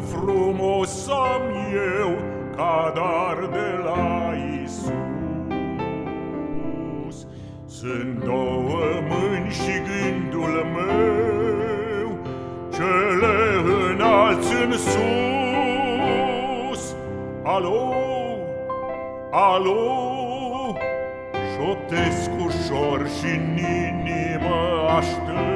frumos am eu ca dar de la Isus. Sunt două mâini și gândul meu, cele înalți în sus. Alo, alo, șoptesc ușor și în inimă aștept.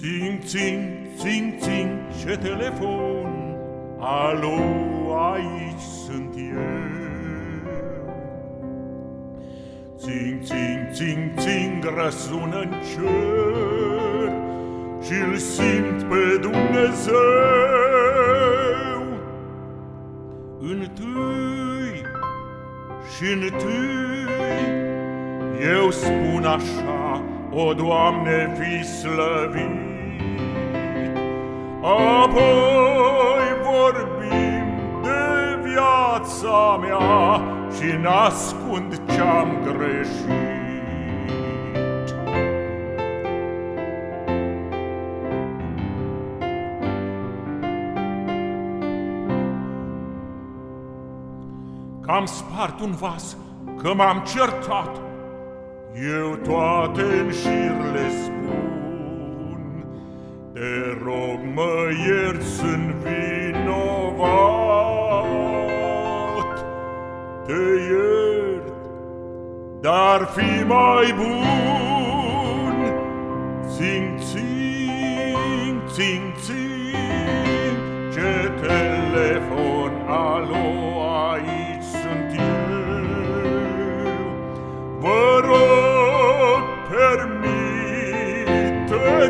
Țing, țing, țing, țing, ce telefon, alo, aici sunt eu. Țing, țing, țing, țing, răsună-n cer, și-l simt pe Dumnezeu. Întâi și întâi eu spun așa, o Doamne, fi slăvit. Apoi vorbim de viața mea și n-ascund ce-am greșit. Că am spart un vas, că m-am certat, Eu toate în șir le spun. Te rog, mă iert, sunt vinovat. Te iert, dar fi mai bun. Țing, țing, țing, țing,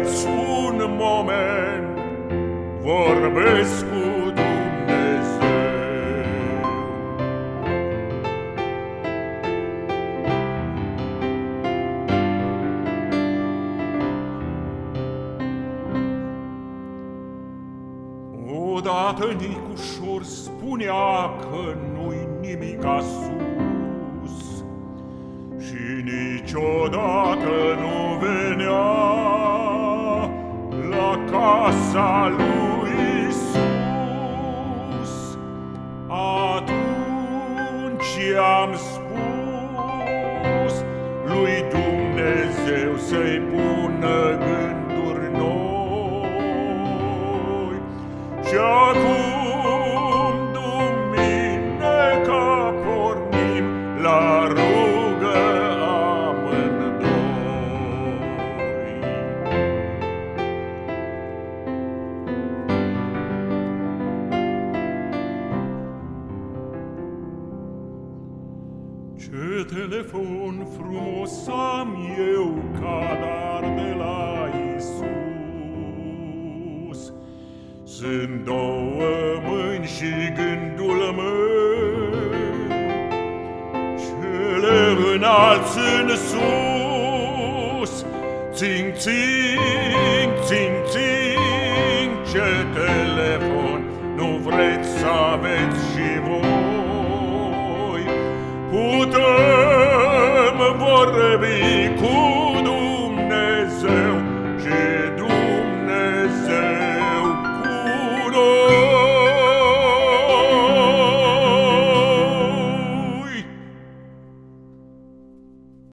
Permiteți un moment, vorbesc cu Dumnezeu. Odată Nicușor spunea că nu-i nimic sus Și niciodată casa lui Isus. Atunci am spus lui Dumnezeu să-i pună Ce telefon frumos am eu ca dar de la Isus. Sunt două mâini și gândul meu, Cele înalți în sus, Țing, țing,